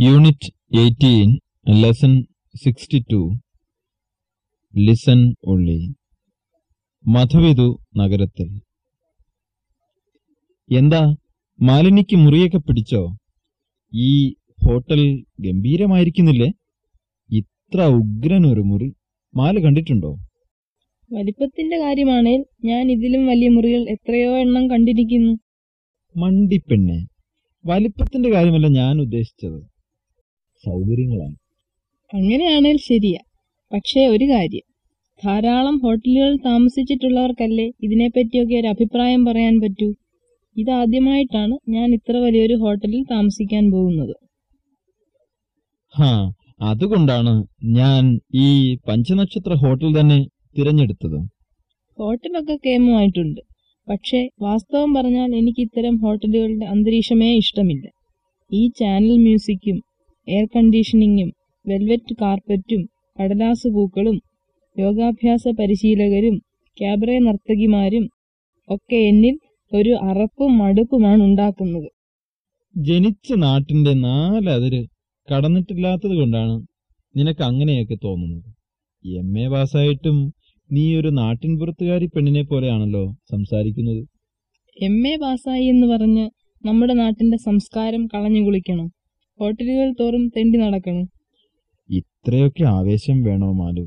Unit eighteen lesson sixty two listen ഉള്ളി മധവിതു നഗരത്തിൽ. എന്താ മാലിനിക്ക് മുറിയൊക്കെ പിടിച്ചോ? ഈ ഹോട്ടൽ ഗംഭീരമായിരിക്കുന്നില്ലേ? ഇത്ര ഉഗ്രനൊരു മുറി മാൽ കണ്ടിട്ടുണ്ടോ? വലിപ്പത്തിന്റെ കാര്യമാണേൽ ഞാൻ ഇതിലും വലിയ മുറികൾ എത്രയോ എണ്ണം കണ്ടിരിക്കുന്നു. മണ്ടിപ്പെണ്ണെ. വലിപ്പത്തിന്റെ കാര്യമല്ല ഞാൻ ഉദ്ദേശിച്ചത്. സൗകര്യങ്ങളാണ്. അങ്ങനെയാണേൽ ശരിയാ. പക്ഷേ ഒരു കാര്യം. ധാരാളം ഹോട്ടലുകൾ താമസിച്ചിട്ടുള്ളവർക്കല്ലേ ഇതിനെപ്പറ്റിയൊക്കെ ഒരു അഭിപ്രായം പറയാൻ പറ്റൂ? ഇതാദ്യമായിട്ടാണ് ഞാൻ ഇത്ര വലിയൊരു ഹോട്ടലിൽ താമസിക്കാൻ പോകുന്നത്. ഹാ അതുകൊണ്ടാണ് ഞാൻ ഈ പഞ്ചനക്ഷത്ര ഹോട്ടൽ തന്നെ തിരഞ്ഞെടുത്തത്. ഹോട്ടലൊക്കെ കേമമായിട്ടുണ്ട്. പക്ഷേ വാസ്തവം പറഞ്ഞാൽ എനിക്ക് ഇത്തരം ഹോട്ടലുകളുടെ അന്തരീക്ഷമേ ഇഷ്ടമില്ല. ഈ ചാനൽ മ്യൂസിക്കും എയർ കണ്ടീഷനിങ്ങും വെൽവെറ്റ് കാർപ്പറ്റും കടലാസ് പൂക്കളും യോഗാഭ്യാസ പരിശീലകരും ക്യാബറെ നർത്തകിമാരും ഒക്കെ എന്നിൽ ഒരു അറപ്പും മടുപ്പുമാണ് ഉണ്ടാക്കുന്നത്. ജനിച്ച നാട്ടിന്റെ നാലതിര് കടന്നിട്ടില്ലാത്തത് കൊണ്ടാണ് നിനക്ക് അങ്ങനെയൊക്കെ തോന്നുന്നത്. എം എ പാസ്സായിട്ടും നീ ഒരു നാട്ടിൻപുറത്തുകാരി പെണ്ണിനെ പോലെയാണല്ലോ സംസാരിക്കുന്നത്. എം എ പാസ്സായി എന്ന് പറഞ്ഞ് നമ്മുടെ നാട്ടിന്റെ സംസ്കാരം കളഞ്ഞു കുളിക്കണം. ഹോട്ടലുകൾ തോറും തെണ്ടി നടക്കണം. ഇത്രയൊക്കെ ആവേശം വേണോ മാലു?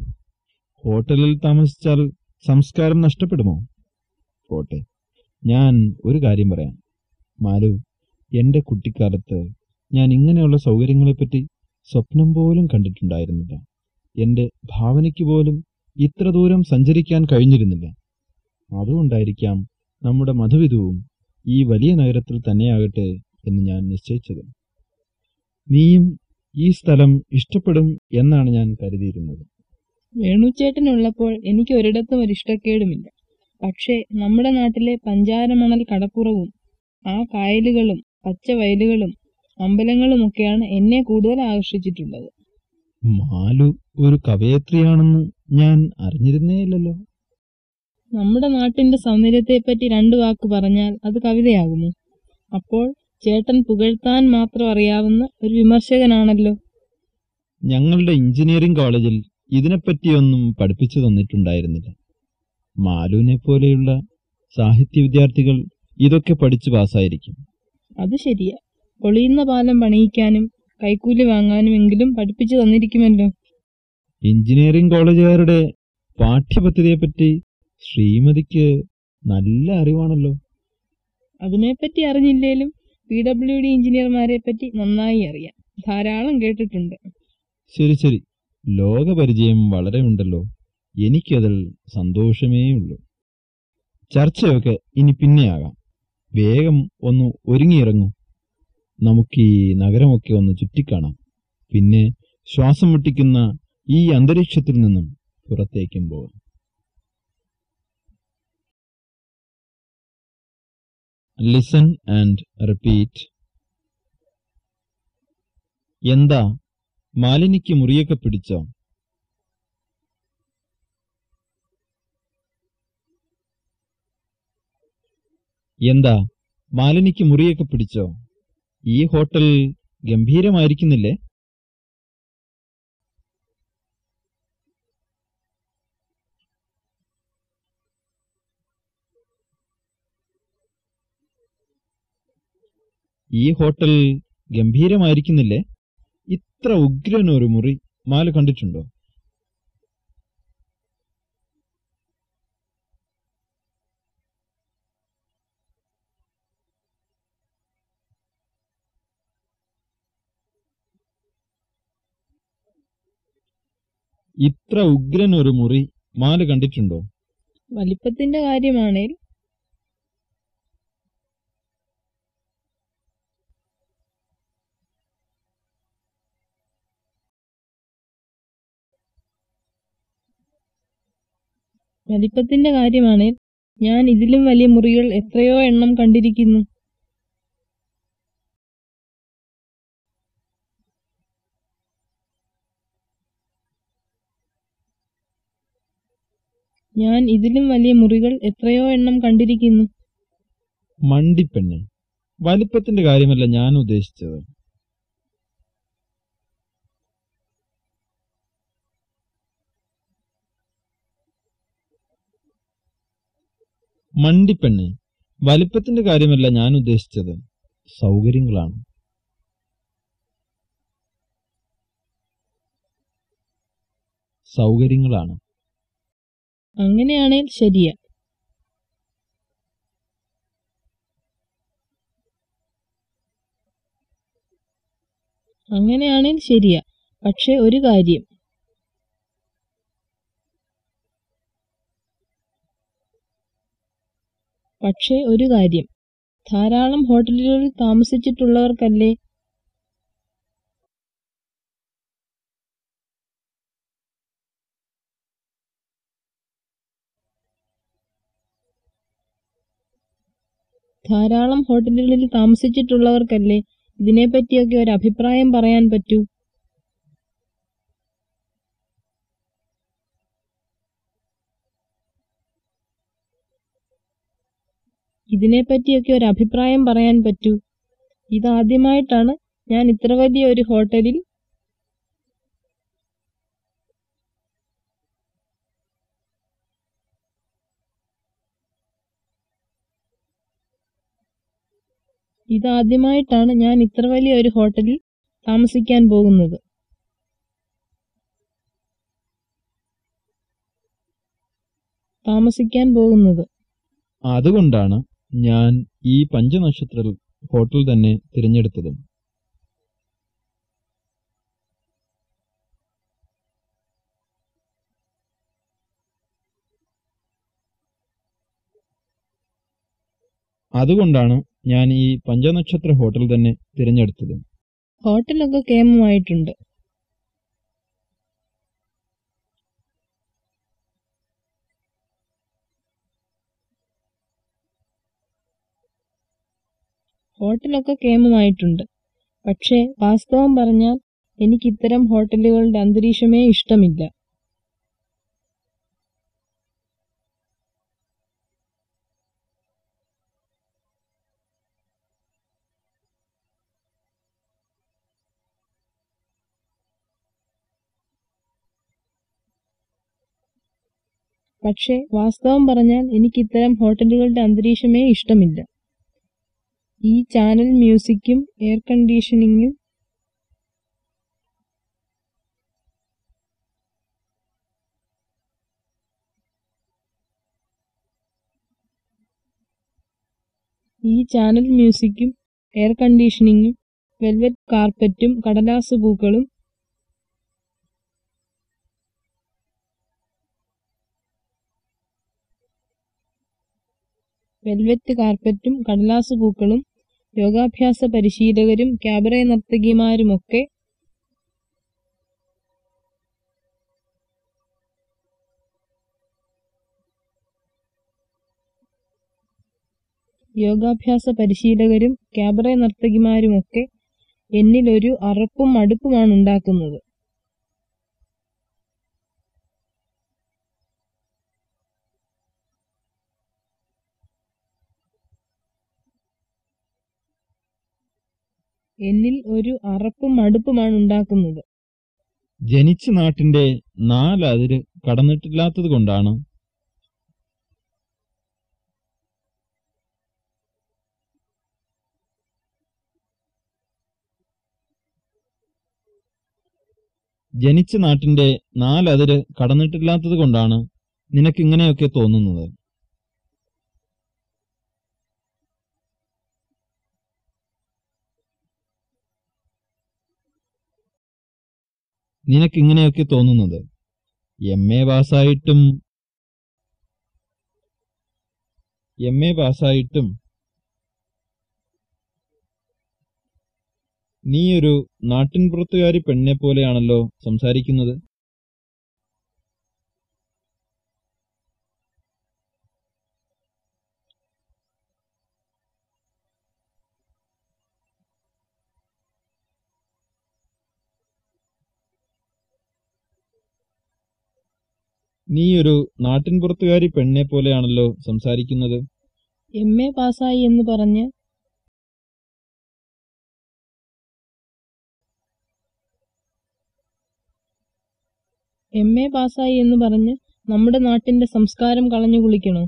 ഹോട്ടലിൽ താമസിച്ചാൽ സംസ്കാരം നഷ്ടപ്പെടുമോ? പോട്ടെ ഞാൻ ഒരു കാര്യം പറയാം. മാലു എന്റെ കുട്ടിക്കാലത്ത് ഞാൻ ഇങ്ങനെയുള്ള സൗകര്യങ്ങളെപ്പറ്റി സ്വപ്നം പോലും കണ്ടിട്ടുണ്ടായിരുന്നില്ല. എന്റെ ഭാവനയ്ക്ക് പോലും ഇത്ര ദൂരം സഞ്ചരിക്കാൻ കഴിഞ്ഞിരുന്നില്ല. അതുകൊണ്ടായിരിക്കാം നമ്മുടെ മധുവിധുവും ഈ വലിയ നഗരത്തിൽ തന്നെയാകട്ടെ എന്ന് ഞാൻ നിശ്ചയിച്ചത്. നീയും ഈ സ്ഥലം ഇഷ്ടപ്പെടും എന്നാണ് ഞാൻ കരുതിയിരുന്നത്. വേണുചേട്ടനുള്ളപ്പോൾ എനിക്ക് ഒരിടത്തും ഒരു ഇഷ്ടക്കേടുമില്ല. പക്ഷേ നമ്മുടെ നാട്ടിലെ പഞ്ചാരമണൽ കടപ്പുറവും ആ കായലുകളും പച്ചവയലുകളും അമ്പലങ്ങളുമൊക്കെയാണ് എന്നെ കൂടുതൽ ആകർഷിച്ചിട്ടുള്ളത്. മാലു ഒരു കവയത്രിയാണെന്ന് ഞാൻ അറിഞ്ഞിരുന്നേയില്ലല്ലോ. നമ്മുടെ നാട്ടിന്റെ സൗന്ദര്യത്തെപ്പറ്റി രണ്ടു വാക്ക് പറഞ്ഞാൽ അത് കവിതയാകുന്നു അപ്പോൾ ചേട്ടൻ പുകഴ്ത്താൻ മാത്രം അറിയാവുന്ന ഒരു വിമർശകനാണല്ലോ. ഞങ്ങളുടെ എഞ്ചിനീയറിംഗ് കോളേജിൽ ഇതിനെപ്പറ്റിയൊന്നും പഠിപ്പിച്ചു തന്നിട്ടുണ്ടായിരുന്നില്ല. മാലുവിനെ പോലെയുള്ള സാഹിത്യ വിദ്യാർത്ഥികൾ ഇതൊക്കെ പഠിച്ചു പാസ്സായിരിക്കും. അത് ശരിയാ. പൊളിയുന്ന പാലം പണിയിക്കാനും കൈക്കൂലി വാങ്ങാനും എങ്കിലും പഠിപ്പിച്ചു തന്നിരിക്കുമല്ലോ. എഞ്ചിനീയറിംഗ് കോളേജുകാരുടെ പാഠ്യപദ്ധതിയെപ്പറ്റി ശ്രീമതിക്ക് നല്ല അറിവാണല്ലോ. അതിനെപ്പറ്റി അറിഞ്ഞില്ലേലും പി ഡബ്ല്യു ഡി എഞ്ചിനീയർമാരെ പറ്റി നന്നായി അറിയാം. ധാരാളം കേട്ടിട്ടുണ്ട്. ശരി ശരി. ലോകപരിചയം വളരെ ഉണ്ടല്ലോ. എനിക്കതിൽ സന്തോഷമേ ഉള്ളൂ. ചർച്ചയൊക്കെ ഇനി പിന്നെയാകാം വേഗം ഒന്ന് ഒരുങ്ങിയിറങ്ങൂ. നമുക്ക് ഈ നഗരമൊക്കെ ഒന്ന് ചുറ്റിക്കാണാം. പിന്നെ ശ്വാസം മുട്ടിക്കുന്ന ഈ അന്തരീക്ഷത്തിൽ നിന്നും പുറത്തേക്കും പോകാം. ലിസൺ ആൻഡ് റിപ്പീറ്റ് എന്താ? മാലിനിക്ക് മുറിയൊക്കെ പിടിച്ചോ? എന്താ? മാലിനിക്ക് മുറിയൊക്കെ പിടിച്ചോ? ഈ ഹോട്ടൽ ഗംഭീരമായിരിക്കുന്നില്ലേ? ഈ ഹോട്ടൽ ഗംഭീരമായിരിക്കുന്നില്ലേ? ഇത്ര ഉഗ്രനൊരു മുറി മാൽ കണ്ടിട്ടുണ്ടോ? ഇത്ര ഉഗ്രൻ ഒരു മുറി മാൽ കണ്ടിട്ടുണ്ടോ? വലിപ്പത്തിന്റെ കാര്യമാണേൽ വലിപ്പത്തിന്റെ കാര്യമാണ്. ഞാൻ ഇതിലും വലിയ മുറികൾ എത്രയോ എണ്ണം കണ്ടിരിക്കുന്നു. ഞാൻ ഇതിലും വലിയ മുറികൾ എത്രയോ എണ്ണം കണ്ടിരിക്കുന്നു. മണ്ടിപ്പെണ്ണ്. വലിപ്പത്തിന്റെ കാര്യമല്ല ഞാൻ ഉദ്ദേശിച്ചത്. മണ്ടിപ്പെണ്ണെ. വലിപ്പത്തിന്റെ കാര്യമല്ല ഞാൻ ഉദ്ദേശിച്ചത്. സൗകര്യങ്ങളാണ്. സൗകര്യങ്ങളാണ്. അങ്ങനെയാണേൽ ശരിയാ. അങ്ങനെയാണേൽ ശരിയാ. പക്ഷെ ഒരു കാര്യം പക്ഷേ ഒരു കാര്യം. ധാരാളം ഹോട്ടലുകളിൽ താമസിച്ചിട്ടുള്ളവർക്കല്ലേ? ധാരാളം ഹോട്ടലുകളിൽ താമസിച്ചിട്ടുള്ളവർക്കല്ലേ? ഇതിനെപ്പറ്റിയൊക്കെ ഒരു അഭിപ്രായം പറയാൻ പറ്റൂ. ഇതിനെപ്പറ്റിയൊക്കെ ഒരു അഭിപ്രായം പറയാൻ പറ്റൂ. ഇതാദ്യമായിട്ടാണ് ഞാൻ ഇത്ര വലിയ ഒരു ഹോട്ടലിൽ ഇതാദ്യമായിട്ടാണ് ഞാൻ ഇത്ര വലിയ ഒരു ഹോട്ടലിൽ താമസിക്കാൻ പോകുന്നത്. താമസിക്കാൻ പോകുന്നത്. അതുകൊണ്ടാണ് ഞാൻ ഈ പഞ്ചനക്ഷത്ര ഹോട്ടൽ തന്നെ തിരഞ്ഞെടുത്തതും. അതുകൊണ്ടാണ് ഞാൻ ഈ പഞ്ചനക്ഷത്ര ഹോട്ടൽ തന്നെ തിരഞ്ഞെടുത്തതും. ഹോട്ടലൊക്കെ കേമമായിട്ടുണ്ട്. ഹോട്ടലൊക്കെ കേമമായിട്ടുണ്ട്. പക്ഷേ വാസ്തവം പറഞ്ഞാൽ എനിക്ക് ഇത്തരം ഹോട്ടലുകളുടെ അന്തരീക്ഷമേ ഇഷ്ടമില്ല. പക്ഷേ വാസ്തവം പറഞ്ഞാൽ എനിക്ക് ഇത്തരം ഹോട്ടലുകളുടെ അന്തരീക്ഷമേ ഇഷ്ടമില്ല. ഈ ചാനൽ മ്യൂസിക്കും എയർ കണ്ടീഷനിങ്ങും ഈ ചാനൽ മ്യൂസിക്കും എയർ കണ്ടീഷനിങ്ങും വെൽവെറ്റ് കാർപ്പറ്റും കടലാസ് പൂക്കളും വെൽവെറ്റ് കാർപ്പറ്റും കടലാസ് പൂക്കളും യോഗാഭ്യാസ പരിശീലകരും ക്യാബറെ നർത്തകിമാരുമൊക്കെ യോഗാഭ്യാസ പരിശീലകരും ക്യാബറെ നർത്തകിമാരുമൊക്കെ എന്നിലൊരു അറപ്പും മടുപ്പുമാണ് എന്നിൽ ഒരു അറപ്പും മടുപ്പുമാണ് ഉണ്ടാക്കുന്നത്. ജനിച്ച നാട്ടിന്റെ നാലതിര് കടന്നിട്ടില്ലാത്തത് കൊണ്ടാണ്. ജനിച്ച നാട്ടിന്റെ നാലതിര് കടന്നിട്ടില്ലാത്തത് കൊണ്ടാണ് നിനക്കിങ്ങനെയൊക്കെ തോന്നുന്നത്. നിനക്കിങ്ങനെയൊക്കെ തോന്നുന്നത്? എം എ പാസ്സായിട്ടും എം എ പാസ്സായിട്ടും നീയൊരു നാട്ടിൻപുറത്തുകാരി പെണ്ണിനെ പോലെയാണല്ലോ സംസാരിക്കുന്നത്? നീ ഒരു നാട്ടിൻപുറത്തുകാരി പെണ്ണെ പോലെയാണല്ലോ സംസാരിക്കുന്നത്? എം എ പാസ്സായി എന്ന് പറഞ്ഞ് എം എ പാസ്സായി എന്ന് പറഞ്ഞ് നമ്മുടെ നാട്ടിന്റെ സംസ്കാരം കളഞ്ഞു കുളിക്കണോ?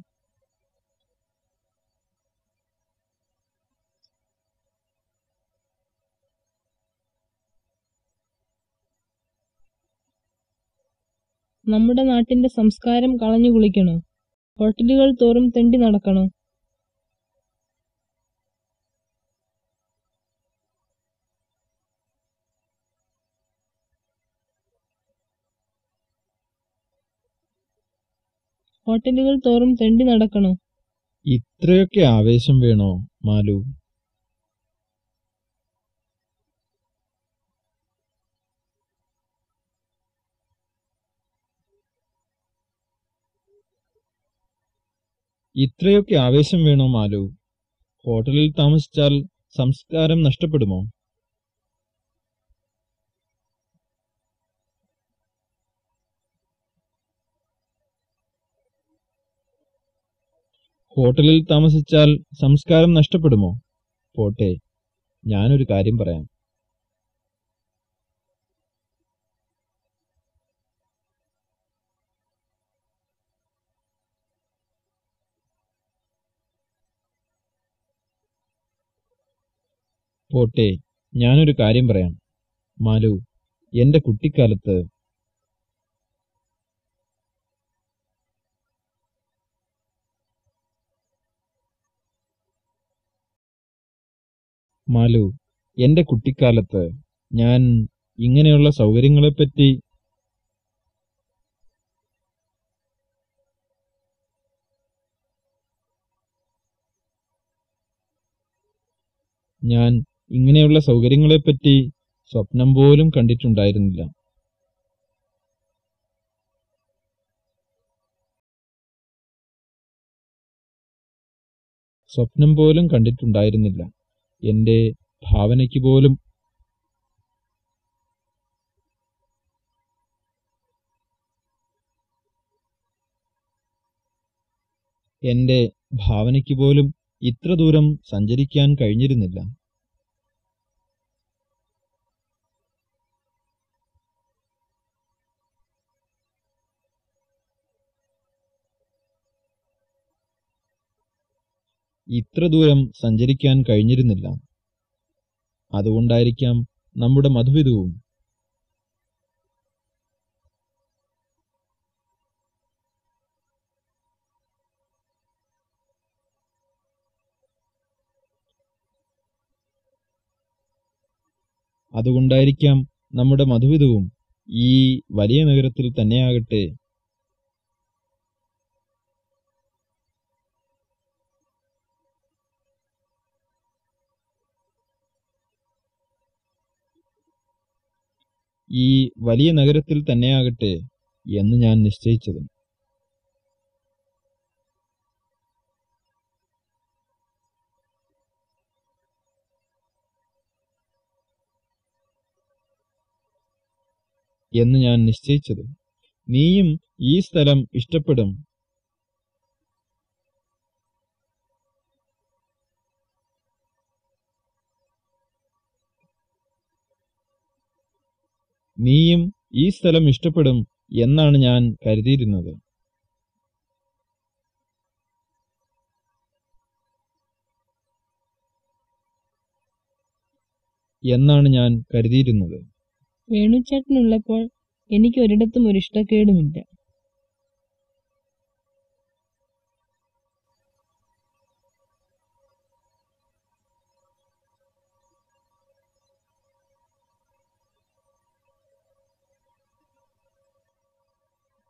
നമ്മുടെ നാട്ടിന്റെ സംസ്കാരം കളഞ്ഞു കുളിക്കണോ. ഹോട്ടലുകൾ തോറും തെണ്ടി നടക്കണോ. ഹോട്ടലുകൾ തോറും തെണ്ടി നടക്കണോ. ഇത്രയൊക്കെ ആവേശം വേണോ മാലു? ഇത്രയൊക്കെ ആവേശം വേണോ മാലു? ഹോട്ടലിൽ താമസിച്ചാൽ സംസ്കാരം നഷ്ടപ്പെടുമോ? ഹോട്ടലിൽ താമസിച്ചാൽ സംസ്കാരം നഷ്ടപ്പെടുമോ? പോട്ടെ ഞാനൊരു കാര്യം പറയാം. പോട്ടെ ഞാനൊരു കാര്യം പറയാം. മാലു എന്റെ കുട്ടിക്കാലത്ത് മാലു എന്റെ കുട്ടിക്കാലത്ത് ഞാൻ ഇങ്ങനെയുള്ള സൗകര്യങ്ങളെപ്പറ്റി ഞാൻ ഇങ്ങനെയുള്ള സൗകര്യങ്ങളെപ്പറ്റി സ്വപ്നം പോലും കണ്ടിട്ടുണ്ടായിരുന്നില്ല. സ്വപ്നം പോലും കണ്ടിട്ടുണ്ടായിരുന്നില്ല. എന്റെ ഭാവനയ്ക്ക് പോലും. എന്റെ ഭാവനയ്ക്ക് പോലും ഇത്ര ദൂരം സഞ്ചരിക്കാൻ കഴിഞ്ഞിരുന്നില്ല. ഇത്ര ദൂരം സഞ്ചരിക്കാൻ കഴിഞ്ഞിരുന്നില്ല. അതുകൊണ്ടായിരിക്കാം നമ്മുടെ മധുവിധുവും അതുകൊണ്ടായിരിക്കാം നമ്മുടെ മധുവിധവും ഈ വലിയ നഗരത്തിൽ തന്നെയാകട്ടെ ഈ വലിയ നഗരത്തിൽ തന്നെയാകട്ടെ എന്ന് ഞാൻ നിശ്ചയിച്ചതും. എന്ന് ഞാൻ നിശ്ചയിച്ചത്. നീയും ഈ സ്ഥലം ഇഷ്ടപ്പെടും. നീയും ഈ സ്ഥലം ഇഷ്ടപ്പെടും എന്നാണ് ഞാൻ കരുതിയിരുന്നത്. എന്നാണ് ഞാൻ കരുതിയിരുന്നത്. വേണുചേട്ടനുള്ളപ്പോൾ എനിക്ക് ഒരിടത്തും ഒരു ഇഷ്ടക്കേടുമില്ല.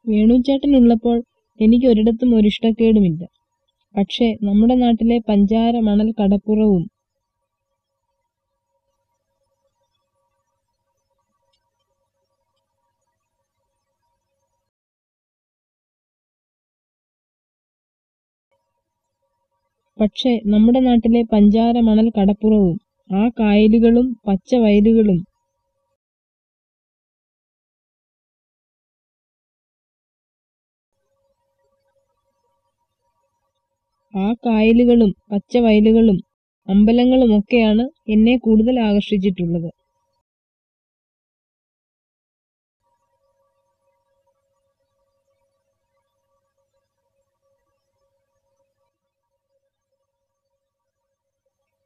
വേണുച്ചേട്ടനുള്ളപ്പോൾ എനിക്ക് ഒരിടത്തും ഒരു ഇഷ്ടക്കേടുമില്ല പക്ഷേ നമ്മുടെ നാട്ടിലെ പഞ്ചാര മണൽ കടപ്പുറവും പക്ഷേ നമ്മുടെ നാട്ടിലെ പഞ്ചാര മണൽ കടപ്പുറവും ആ കായലുകളും പച്ച വയലുകളും ആ കായലുകളും പച്ചവയലുകളും അമ്പലങ്ങളുമൊക്കെയാണ് എന്നെ കൂടുതൽ ആകർഷിച്ചിട്ടുള്ളത്.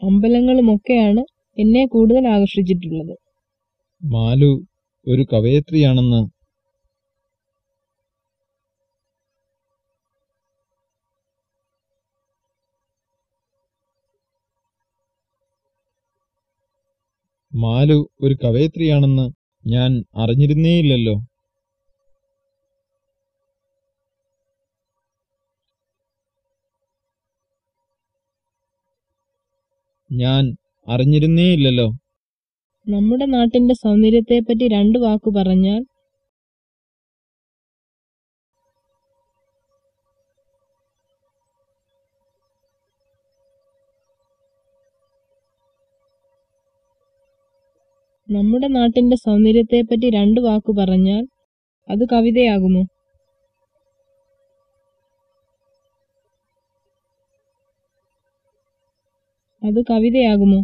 അമ്പലങ്ങളുമൊക്കെയാണ് എന്നെ കൂടുതൽ ആകർഷിച്ചിട്ടുള്ളത്. മാലു ഒരു കവയത്രിയാണെന്ന് മാലു ഒരു കവയത്രിയാണെന്ന് ഞാൻ അറിഞ്ഞിരുന്നേയില്ലല്ലോ. ഞാൻ അറിഞ്ഞിരുന്നേയില്ലല്ലോ. നമ്മുടെ നാട്ടിന്റെ സൗന്ദര്യത്തെപ്പറ്റി രണ്ടു വാക്കു പറഞ്ഞാൽ നമ്മുടെ നാട്ടിന്റെ സൗന്ദര്യത്തെപ്പറ്റി രണ്ടു വാക്കു പറഞ്ഞാൽ അത് കവിതയാകുമോ? അത് കവിതയാകുമോ?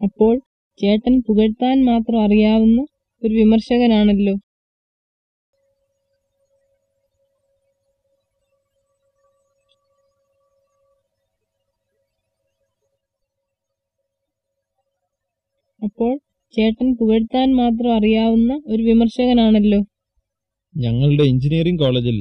അപ്പോൾ ചേട്ടൻ പുകഴ്ത്താൻ മാത്രം അറിയാവുന്ന ഒരു വിമർശകനാണല്ലോ. അപ്പോൾ ചേട്ടൻ പുകഴ്ത്താൻ മാത്രം അറിയാവുന്ന ഒരു വിമർശകനാണല്ലോ. ഞങ്ങളുടെ എഞ്ചിനീയറിംഗ് കോളേജിൽ.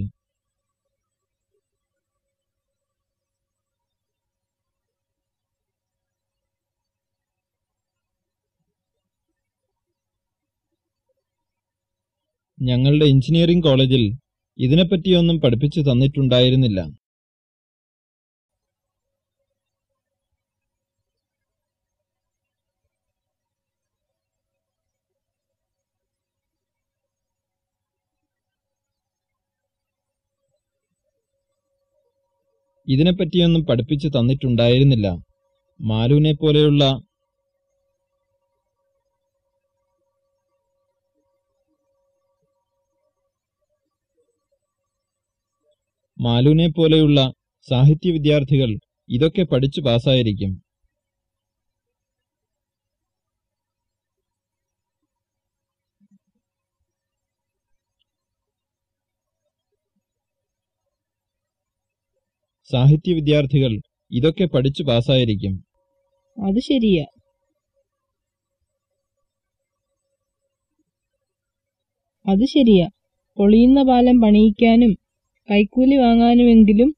ഞങ്ങളുടെ എഞ്ചിനീയറിംഗ് കോളേജിൽ ഇതിനെപ്പറ്റിയൊന്നും പഠിപ്പിച്ചു തന്നിട്ടുണ്ടായിരുന്നില്ല. ഇതിനെപ്പറ്റിയൊന്നും പഠിപ്പിച്ചു തന്നിട്ടുണ്ടായിരുന്നില്ല. മാലുവിനെ പോലെയുള്ള മാലുവിനെ പോലെയുള്ള സാഹിത്യ വിദ്യാർത്ഥികൾ ഇതൊക്കെ പഠിച്ചു പാസ്സായിരിക്കും. സാഹിത്യ വിദ്യാർത്ഥികൾ ഇതൊക്കെ പഠിച്ചു പാസ്സായിരിക്കും. അത് ശരിയാ. അത് ശരിയാ. പൊളിയുന്ന പാലം പണിയിക്കാനും കൈക്കൂലി വാങ്ങാനുമെങ്കിലും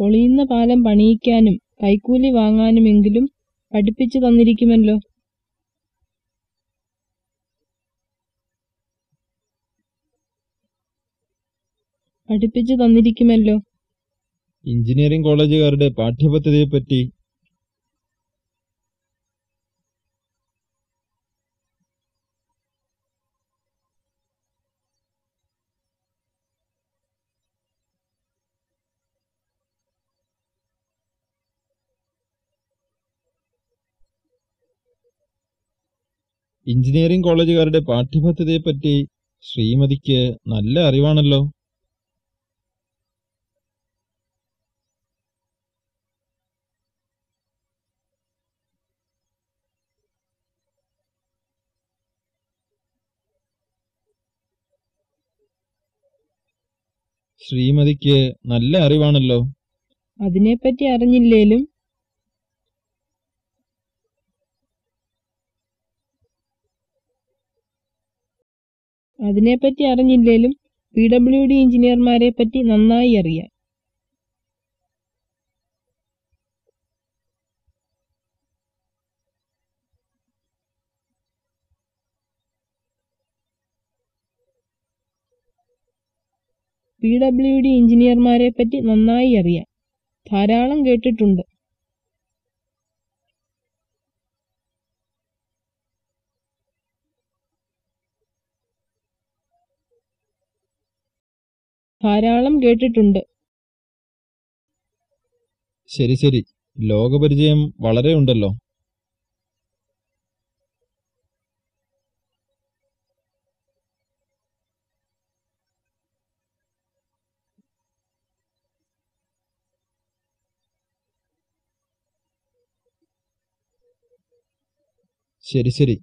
പൊളിയുന്ന പാലം പണിയിക്കാനും കൈക്കൂലി വാങ്ങാനുമെങ്കിലും പഠിപ്പിച്ചു തന്നിരിക്കുമല്ലോ. പഠിപ്പിച്ചു തന്നിരിക്കുമല്ലോ. എഞ്ചിനീയറിംഗ് കോളേജുകാരുടെ പാഠ്യപദ്ധതിയെപ്പറ്റി എഞ്ചിനീയറിംഗ് കോളേജുകാരുടെ പാഠ്യപദ്ധതിയെപ്പറ്റി ശ്രീമതിക്ക് നല്ല അറിവാണല്ലോ. ശ്രീമതിക്ക് നല്ല അറിവാണല്ലോ. അതിനെപ്പറ്റി അറിഞ്ഞില്ലേലും അതിനെപ്പറ്റി അറിഞ്ഞില്ലേലും പി ഡബ്ല്യു ഡി എഞ്ചിനീയർമാരെ പറ്റി നന്നായി അറിയാം. പി ഡബ്ല്യു ഡി എഞ്ചിനീയർമാരെ പറ്റി നന്നായി അറിയാം. ധാരാളം കേട്ടിട്ടുണ്ട്. ധാരാളം കേട്ടിട്ടുണ്ട്. ശരി ശരി. ലോകപരിചയം വളരെ ഉണ്ടല്ലോ. ശരി ശരി.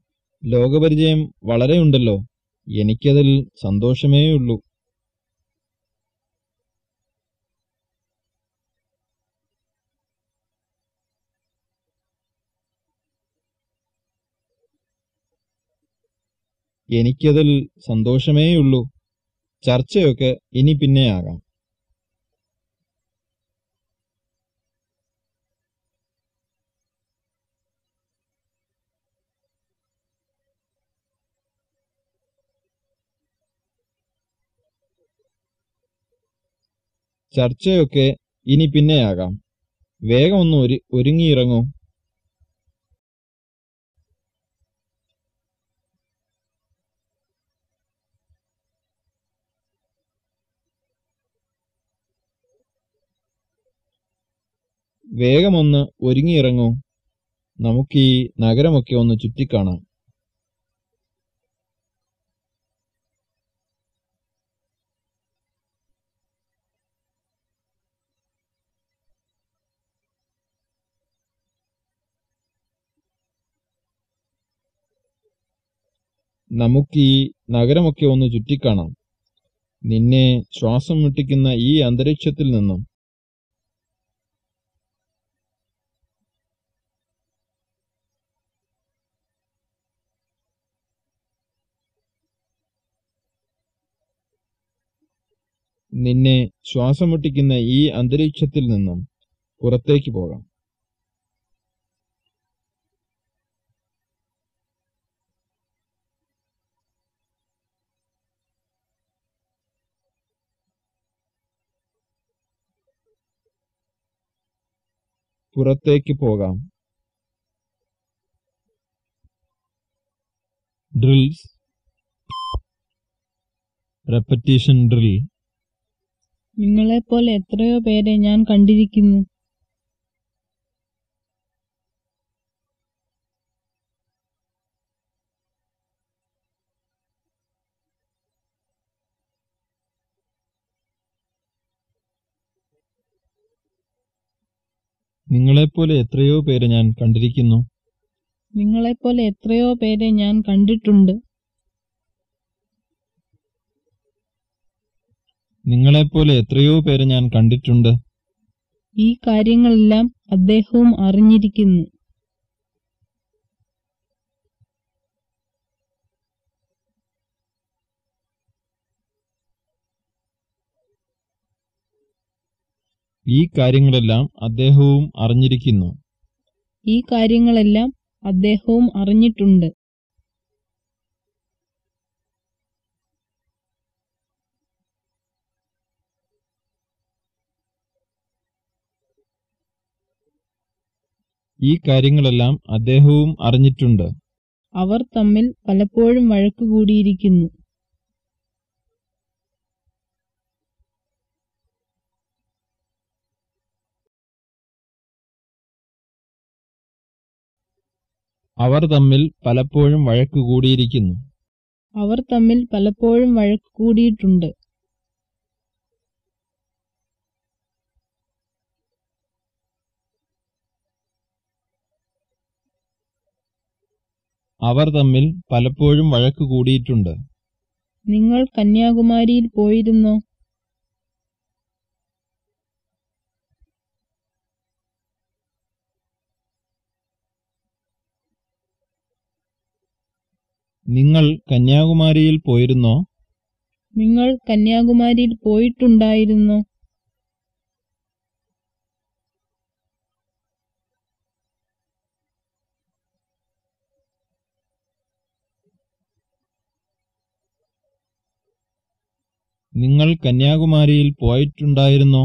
ലോകപരിചയം വളരെ ഉണ്ടല്ലോ. എനിക്കതിൽ സന്തോഷമേ എനിക്കതിൽ സന്തോഷമേയുള്ളൂ. ചർച്ചയൊക്കെ ഇനി പിന്നെയാകാം ചർച്ചയൊക്കെ ഇനി പിന്നെയാകാം വേഗം ഒന്ന് ഒരു ഒരുങ്ങിയിറങ്ങൂ. വേഗമൊന്ന് ഒരുങ്ങിയിറങ്ങൂ. ഈ നഗരമൊക്കെ ഒന്ന് ചുറ്റിക്കാണാം. നമുക്കീ നഗരമൊക്കെ ഒന്ന് ചുറ്റിക്കാണാം. നിന്നെ ശ്വാസം മുട്ടിക്കുന്ന ഈ അന്തരീക്ഷത്തിൽ നിന്നും നിന്നെ ശ്വാസം മുട്ടിക്കുന്ന ഈ അന്തരീക്ഷത്തിൽ നിന്നും പുറത്തേക്ക് പോകാം. പുറത്തേക്ക് പോകാം. ഡ്രിൽസ്. Repetition drill. നിങ്ങളെപ്പോലെ എത്രയോ പേരെ ഞാൻ കണ്ടിരിക്കുന്നു. നിങ്ങളെപ്പോലെ എത്രയോ പേരെ ഞാൻ കണ്ടിരിക്കുന്നു. നിങ്ങളെപ്പോലെ എത്രയോ പേരെ ഞാൻ കണ്ടിട്ടുണ്ട്. നിങ്ങളെപ്പോലെ എത്രയോ പേരെ ഞാൻ കണ്ടിട്ടുണ്ട്. ഈ കാര്യങ്ങളെല്ലാം അദ്ദേഹവും അറിഞ്ഞിരിക്കുന്നു. ഈ കാര്യങ്ങളെല്ലാം അദ്ദേഹവും അറിഞ്ഞിരിക്കുന്നു. ഈ കാര്യങ്ങളെല്ലാം അദ്ദേഹവും അറിഞ്ഞിട്ടുണ്ട്. ഈ കാര്യങ്ങളെല്ലാം അദ്ദേഹവും അറിഞ്ഞിട്ടുണ്ട്. അവർ തമ്മിൽ പലപ്പോഴും വഴക്കുകൂടിയിരിക്കുന്നു അവർ തമ്മിൽ പലപ്പോഴും വഴക്കുകൂടിയിരിക്കുന്നു അവർ തമ്മിൽ പലപ്പോഴും വഴക്കുകൂടിയിട്ടുണ്ട് അവർ തമ്മിൽ പലപ്പോഴും വഴക്ക് കൂടിയിട്ടുണ്ട്. നിങ്ങൾ കന്യാകുമാരിയിൽ പോയിരുന്നോ? നിങ്ങൾ കന്യാകുമാരിയിൽ പോയിരുന്നോ? നിങ്ങൾ കന്യാകുമാരിയിൽ പോയിട്ടുണ്ടായിരുന്നോ? നിങ്ങൾ കന്യാകുമാരിയിൽ പോയിട്ടുണ്ടായിരുന്നോ?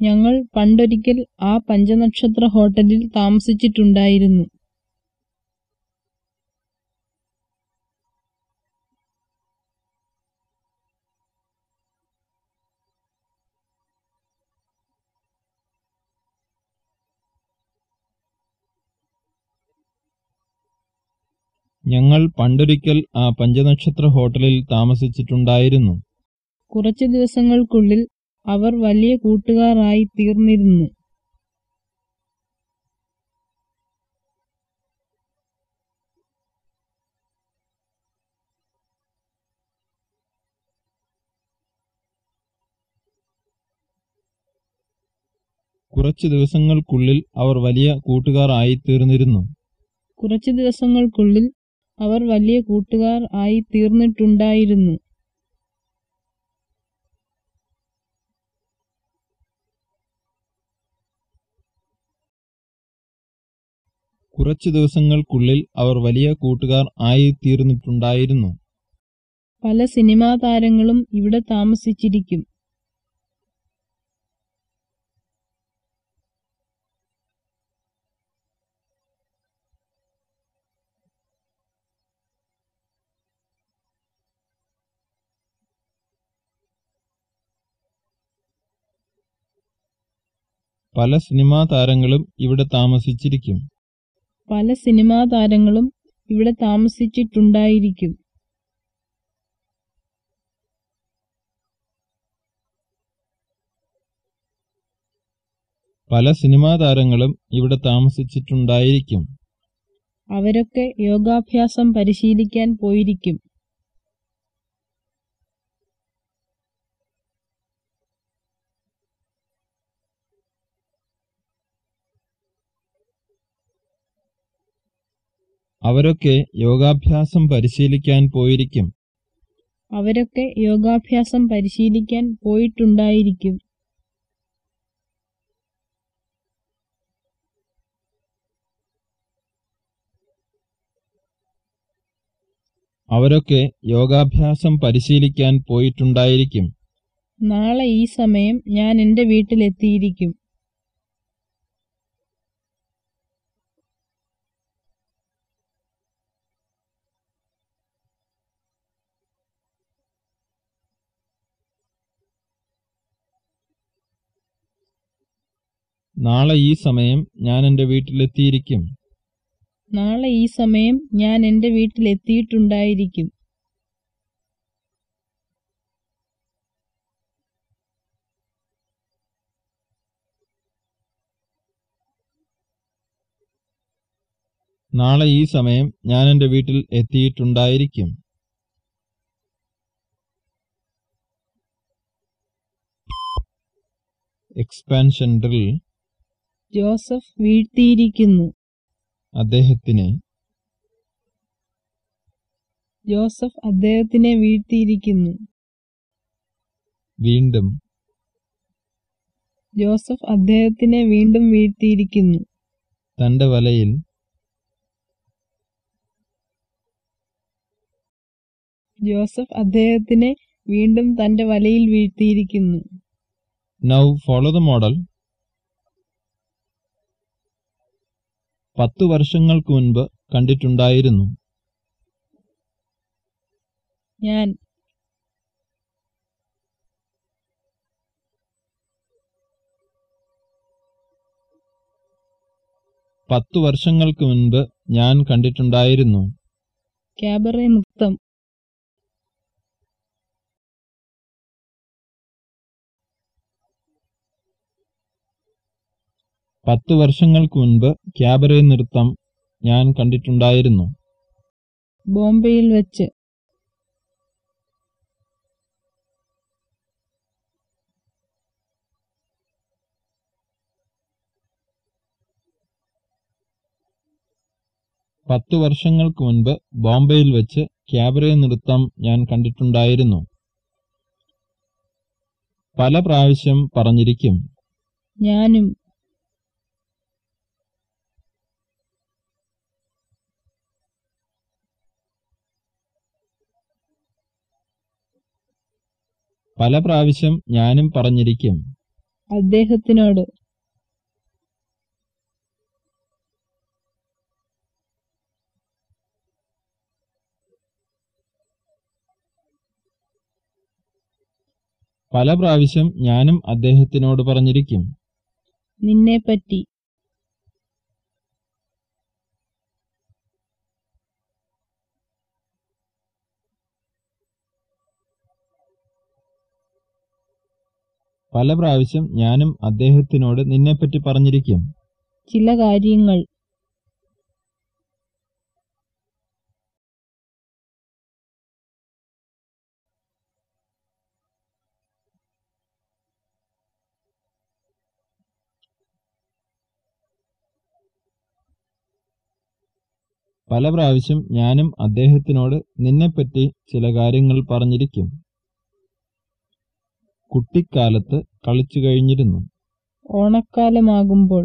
ഞങ്ങൾ പണ്ടൊരിക്കൽ ആ പഞ്ചനക്ഷത്ര ഹോട്ടലിൽ താമസിച്ചിട്ടുണ്ടായിരുന്നു. ഞങ്ങൾ പണ്ടൊരിക്കൽ ആ പഞ്ചനക്ഷത്ര ഹോട്ടലിൽ താമസിച്ചിട്ടുണ്ടായിരുന്നു. കുറച്ചു ദിവസങ്ങൾക്കുള്ളിൽ അവർ വലിയ കൂട്ടുകാരായി തീർന്നിരുന്നു. കുറച്ചു ദിവസങ്ങൾക്കുള്ളിൽ അവർ വലിയ കൂട്ടുകാർ ആയിത്തീർന്നിരുന്നു കുറച്ചു ദിവസങ്ങൾക്കുള്ളിൽ അവർ വലിയ കൂട്ടുകാർ ആയി തീർന്നിട്ടുണ്ടായിരുന്നു. കുറച്ചു ദിവസങ്ങൾക്കുള്ളിൽ അവർ വലിയ കൂട്ടുകാർ ആയിത്തീർന്നിട്ടുണ്ടായിരുന്നു. പല സിനിമാ താരങ്ങളും ഇവിടെ താമസിച്ചിരിക്കും. പല സിനിമാ താരങ്ങളും ഇവിടെ താമസിച്ചിരിക്കും. പല സിനിമാ താരങ്ങളും ഇവിടെ താമസിച്ചിട്ടുണ്ടായിരിക്കും. പല സിനിമാ താരങ്ങളും ഇവിടെ താമസിച്ചിട്ടുണ്ടായിരിക്കും. അവരൊക്കെ യോഗാഭ്യാസം പരിശീലിക്കാൻ പോയിരിക്കും. അവരൊക്കെ യോഗാഭ്യാസം പരിശീലിക്കാൻ പോയിരിക്കും. അവരൊക്കെ യോഗാഭ്യാസം പരിശീലിക്കാൻ പോയിട്ടുണ്ടായിരിക്കും. അവരൊക്കെ യോഗാഭ്യാസം പരിശീലിക്കാൻ പോയിട്ടുണ്ടായിരിക്കും. നാളെ ഈ സമയം ഞാൻ എന്റെ വീട്ടിലെത്തിയിരിക്കും. നാളെ ഈ സമയം ഞാൻ എന്റെ വീട്ടിലെത്തിയിരിക്കും. നാളെ ഈ സമയം ഞാൻ എന്റെ വീട്ടിലെത്തിയിട്ടുണ്ടായിരിക്കും. നാളെ ഈ സമയം ഞാൻ എന്റെ വീട്ടിൽ എത്തിയിട്ടുണ്ടായിരിക്കും. എക്സ്പാൻഷൻ ഡ്രിൽ ജോസഫ് വീഴ്ത്തിയിരിക്കുന്നു. അദ്ദേഹത്തിനെ ജോസഫ് അദ്ദേഹത്തിനെ വീഴ്ത്തിയിരിക്കുന്നു. വീണ്ടും ജോസഫ് അദ്ദേഹത്തിനെ വീണ്ടും വീഴ്ത്തിയിരിക്കുന്നു. തന്റെ വലയിൽ ജോസഫ് അദ്ദേഹത്തിനെ വീണ്ടും തന്റെ വലയിൽ വീഴ്ത്തിയിരിക്കുന്നു. നൗ ഫോളോ ദ മോഡൽ പത്തു വർഷങ്ങൾക്ക് മുൻപ് കണ്ടിട്ടുണ്ടായിരുന്നു. ഞാൻ പത്തു വർഷങ്ങൾക്ക് മുൻപ് ഞാൻ കണ്ടിട്ടുണ്ടായിരുന്നു. ക്യാബറെ പത്തു വർഷങ്ങൾക്ക് മുൻപ് ക്യാബറേ നൃത്തം ഞാൻ കണ്ടിട്ടുണ്ടായിരുന്നു. ബോംബെയിൽ വെച്ച്. പത്തു വർഷങ്ങൾക്ക് മുൻപ് ബോംബെയിൽ വെച്ച് ക്യാബറേ നൃത്തം ഞാൻ കണ്ടിട്ടുണ്ടായിരുന്നു. പല പ്രാവശ്യം പറഞ്ഞിരിക്കും. ഞാനും പല പ്രാവശ്യം ഞാനും പറഞ്ഞിരിക്കും. അദ്ദേഹത്തിനോട്. പല പ്രാവശ്യം ഞാനും അദ്ദേഹത്തിനോട് പറഞ്ഞിരിക്കും. നിന്നെപ്പറ്റി. പല പ്രാവശ്യം ഞാനും അദ്ദേഹത്തിനോട് നിന്നെപ്പറ്റി പറഞ്ഞിരിക്കും. ചില കാര്യങ്ങൾ. പല പ്രാവശ്യം ഞാനും അദ്ദേഹത്തിനോട് നിന്നെപ്പറ്റി ചില കാര്യങ്ങൾ പറഞ്ഞിരിക്കും. കുട്ടിക്കാലത്ത് കളിച്ചു കഴിഞ്ഞിരുന്നു. ഓണക്കാലമാകുമ്പോൾ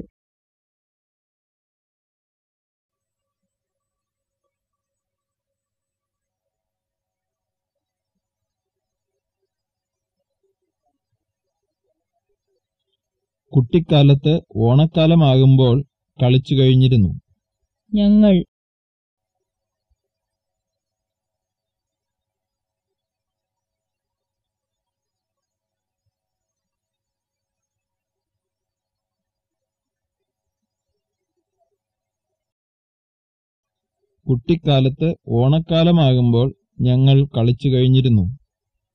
കുട്ടിക്കാലത്ത് ഓണക്കാലമാകുമ്പോൾ കളിച്ചു കഴിഞ്ഞിരുന്നു. ഞങ്ങൾ കുട്ടിക്കാലത്ത് ഓണക്കാലമാകുമ്പോൾ ഞങ്ങൾ കളിച്ചു കഴിഞ്ഞിരുന്നു.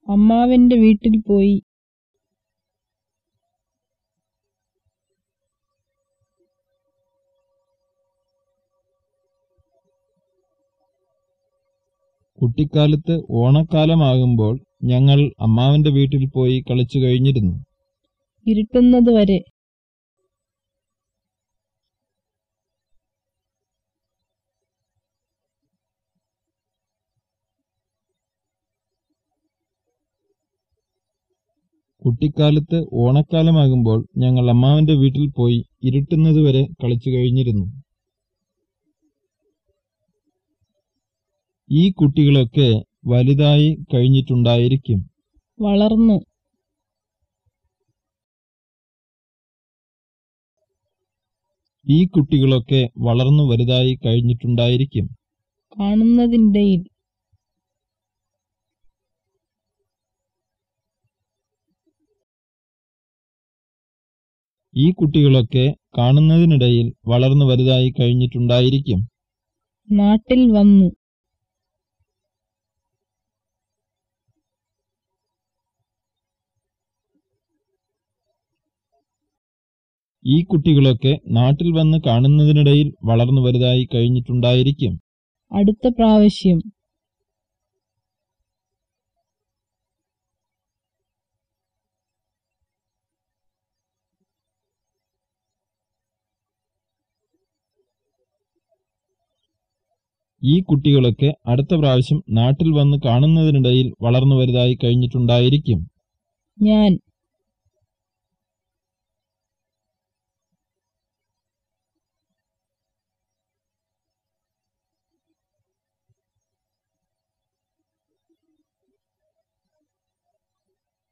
അമ്മാവന്റെ വീട്ടിൽ പോയി. കുട്ടിക്കാലത്ത് ഓണക്കാലമാകുമ്പോൾ ഞങ്ങൾ അമ്മാവന്റെ വീട്ടിൽ പോയി കളിച്ചു കഴിഞ്ഞിരുന്നു. ഇരുട്ടുന്നത് കുട്ടിക്കാലത്ത് ഓണക്കാലമാകുമ്പോൾ ഞങ്ങൾ അമ്മാവന്റെ വീട്ടിൽ പോയി ഇരുട്ടുന്നതുവരെ കളിച്ചു കഴിഞ്ഞിരുന്നു. ഈ കുട്ടികളൊക്കെ വലുതായി കഴിഞ്ഞിട്ടുണ്ടായിരിക്കും. വളർന്നു. ഈ കുട്ടികളൊക്കെ വളർന്നു വലുതായി കഴിഞ്ഞിട്ടുണ്ടായിരിക്കും. കാണുന്നതിനിടയിൽ ഈ കുട്ടികളൊക്കെ കാണുന്നതിനിടയിൽ വളർന്നു വലുതായി കഴിഞ്ഞിട്ടുണ്ടായിരിക്കും. നാട്ടിൽ വന്നു. ഈ കുട്ടികളൊക്കെ നാട്ടിൽ വന്ന് കാണുന്നതിനിടയിൽ വളർന്നു വലുതായി കഴിഞ്ഞിട്ടുണ്ടായിരിക്കും. അടുത്ത പ്രാവശ്യം. ഈ കുട്ടികളൊക്കെ അടുത്ത പ്രാവശ്യം നാട്ടിൽ വന്ന് കാണുന്നതിനിടയിൽ വളർന്നു വലുതായി കഴിഞ്ഞിട്ടുണ്ടായിരിക്കും. ഞാൻ.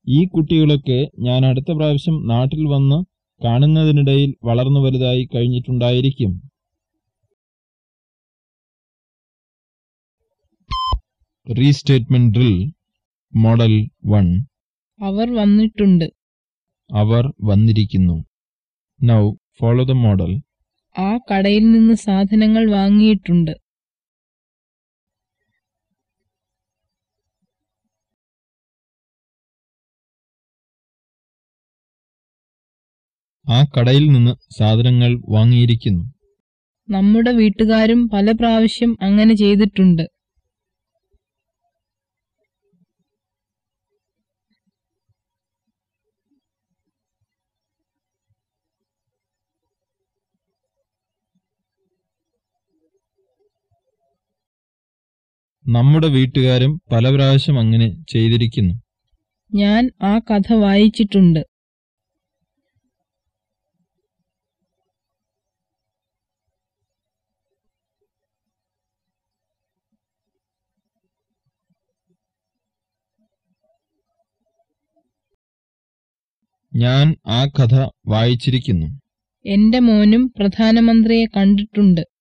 ഈ കുട്ടികളൊക്കെ ഞാൻ അടുത്ത പ്രാവശ്യം നാട്ടിൽ വന്ന് കാണുന്നതിനിടയിൽ വളർന്നു വലുതായി കഴിഞ്ഞിട്ടുണ്ടായിരിക്കും. റീസ്റ്റേറ്റ്മെന്റ് ഡ്രിൽ മോഡൽ വൺ അവർ വന്നിട്ടുണ്ട്. അവർ വന്നിരിക്കുന്നു. നൗ ഫോളോ ദ മോഡൽ ആ കടയിൽ നിന്ന് സാധനങ്ങൾ വാങ്ങിയിട്ടുണ്ട്. ആ കടയിൽ നിന്ന് സാധനങ്ങൾ വാങ്ങിയിരിക്കുന്നു. നമ്മുടെ വീട്ടുകാരും പല പ്രാവശ്യം അങ്ങനെ ചെയ്തിട്ടുണ്ട്. നമ്മുടെ വീട്ടുകാരും പല പ്രാവശ്യം അങ്ങനെ ചെയ്തിരിക്കുന്നു. ഞാൻ ആ കഥ വായിച്ചിട്ടുണ്ട്. ഞാൻ ആ കഥ വായിച്ചിരിക്കുന്നു. എന്റെ മോനും പ്രധാനമന്ത്രിയെ കണ്ടിട്ടുണ്ട്.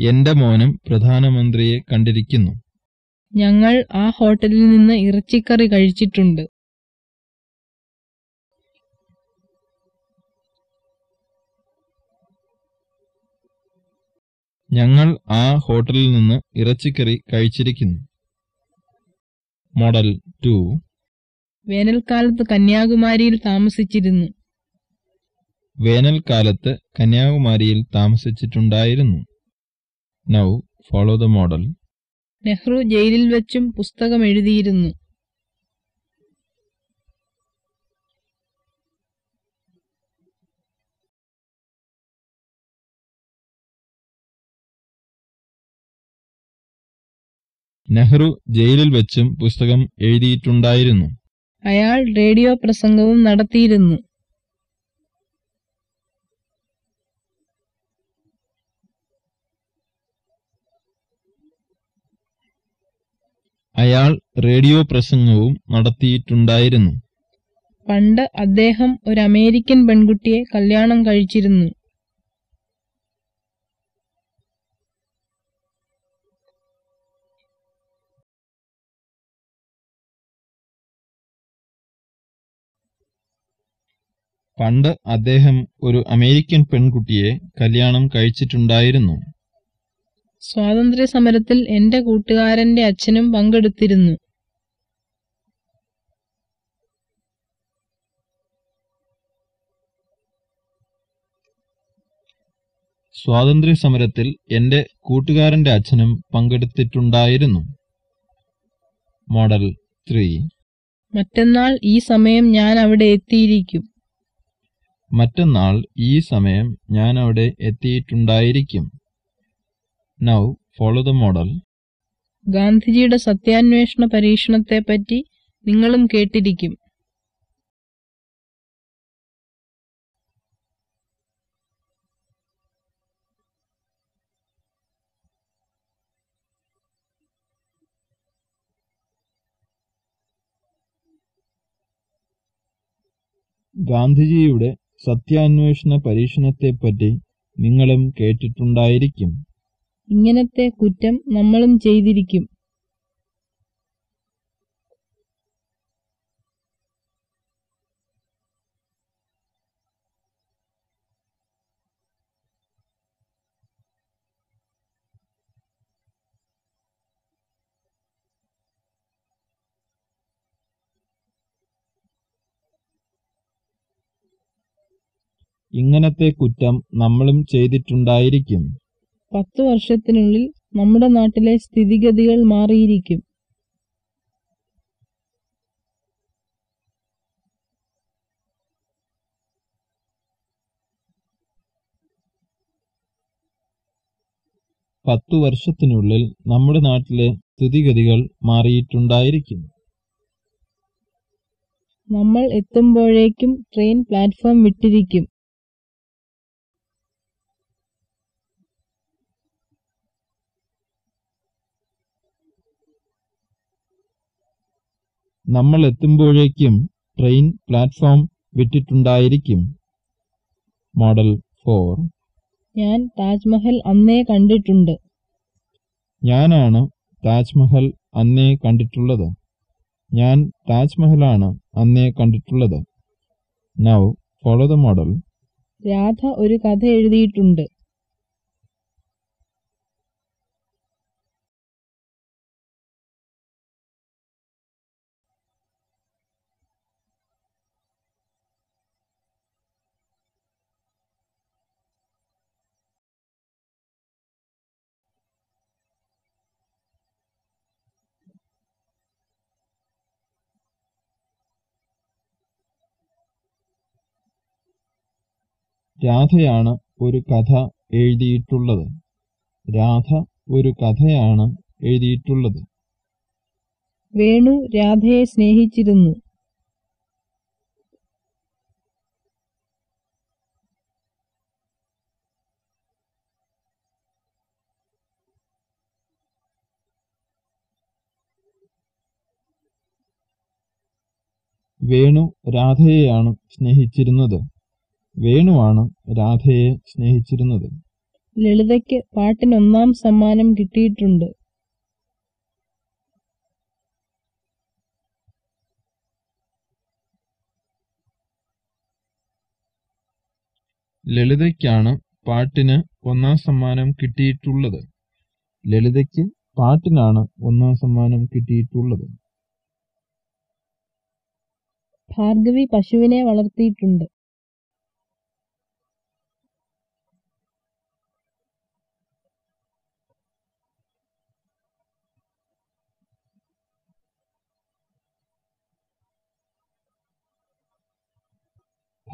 എന്റെ മോനും പ്രധാനമന്ത്രിയെ കണ്ടിരിക്കുന്നു. ഞങ്ങൾ ആ ഹോട്ടലിൽ നിന്ന് ഇറച്ചിക്കറി കഴിച്ചിട്ടുണ്ട്. ഞങ്ങൾ ആ ഹോട്ടലിൽ നിന്ന് ഇറച്ചിക്കറി കഴിച്ചിരിക്കുന്നു. Model to. വേനൽക്കാലത്ത് കന്യാകുമാരിയിൽ താമസിച്ചിരുന്നു. വേനൽക്കാലത്ത് കന്യാകുമാരിയിൽ താമസിച്ചിട്ടുണ്ടായിരുന്നു. Now follow the model Nehru ജയിലിൽ വെച്ചും പുസ്തകം എഴുതിയിരുന്നു. നെഹ്റു ജയിലിൽ വെച്ചും പുസ്തകം എഴുതിയിട്ടുണ്ടായിരുന്നു. അയാൾ റേഡിയോ പ്രസംഗവും നടത്തിയിരുന്നു. അയാൾ റേഡിയോ പ്രസംഗവും നടത്തിയിട്ടുണ്ടായിരുന്നു. പണ്ട് അദ്ദേഹം ഒരു അമേരിക്കൻ പെൺകുട്ടിയെ കല്യാണം കഴിച്ചിരുന്നു. പണ്ട് അദ്ദേഹം ഒരു അമേരിക്കൻ പെൺകുട്ടിയെ കല്യാണം കഴിച്ചിട്ടുണ്ടായിരുന്നു. സ്വാതന്ത്ര്യ സമരത്തിൽ എന്റെ കൂട്ടുകാരന്റെ അച്ഛനും പങ്കെടുത്തിരുന്നു. സ്വാതന്ത്ര്യ സമരത്തിൽ എന്റെ കൂട്ടുകാരന്റെ അച്ഛനും പങ്കെടുത്തിട്ടുണ്ടായിരുന്നു. Model three. മറ്റന്നാൾ ഈ സമയം ഞാൻ അവിടെ എത്തിയിരിക്കും. മറ്റന്നാൾ ഈ സമയം ഞാൻ അവിടെ എത്തിയിട്ടുണ്ടായിരിക്കും. നൗ ഫോളോ ദ മോഡൽ ഗാന്ധിജിയുടെ സത്യാന്വേഷണ പരീക്ഷണത്തെപ്പറ്റി നിങ്ങളും കേട്ടിരിക്കും. ഗാന്ധിജിയുടെ സത്യാന്വേഷണ പരീക്ഷണത്തെപ്പറ്റി നിങ്ങളും കേട്ടിട്ടുണ്ടായിരിക്കും. ഇങ്ങനത്തെ കുറ്റം നമ്മളും ചെയ്തിരിക്കും. ഇങ്ങനത്തെ കുറ്റം നമ്മളും ചെയ്തിട്ടുണ്ടായിരിക്കും. പത്തു വർഷത്തിനുള്ളിൽ നമ്മുടെ നാട്ടിലെ സ്ഥിതിഗതികൾ മാറിയിരിക്കും. പത്തു വർഷത്തിനുള്ളിൽ നമ്മുടെ നാട്ടിലെ സ്ഥിതിഗതികൾ മാറിയിട്ടുണ്ടായിരിക്കും. നമ്മൾ എത്തുമ്പോഴേക്കും ട്രെയിൻ പ്ലാറ്റ്ഫോം വിട്ടിരിക്കും. നമ്മൾ എത്തുമ്പോഴേക്കും ട്രെയിൻ പ്ലാറ്റ്ഫോം വിട്ടിട്ടുണ്ടായിരിക്കും. Model four. ഞാൻ താജ്മഹൽ അന്നേ കണ്ടിട്ടുണ്ട്. ഞാനാണ് താജ്മഹൽ അന്നേ കണ്ടിട്ടുള്ളത്. ഞാൻ താജ്മഹലാണ് അന്നേ കണ്ടിട്ടുള്ളത്. Now follow the model Radha ഒരു കഥ എഴുതിയിട്ടുണ്ട്. രാധയാണ് ഒരു കഥ എഴുതിയിട്ടുള്ളത്. രാധ ഒരു കഥയാണ് എഴുതിയിട്ടുള്ളത്. വേണു രാധയെ സ്നേഹിച്ചിരുന്നു. വേണു രാധയെയാണ് സ്നേഹിച്ചിരുന്നത്. വേണുവാണ് രാധയെ സ്നേഹിച്ചിരുന്നത്. ലളിതയ്ക്ക് പാട്ടിന് ഒന്നാം സമ്മാനം കിട്ടിയിട്ടുണ്ട്. ലളിതയ്ക്കാണ് പാട്ടിന് ഒന്നാം സമ്മാനം കിട്ടിയിട്ടുള്ളത്. ലളിതയ്ക്ക് പാട്ടിനാണ് ഒന്നാം സമ്മാനം കിട്ടിയിട്ടുള്ളത്. ഭാർഗവി പശുവിനെ വളർത്തിയിട്ടുണ്ട്.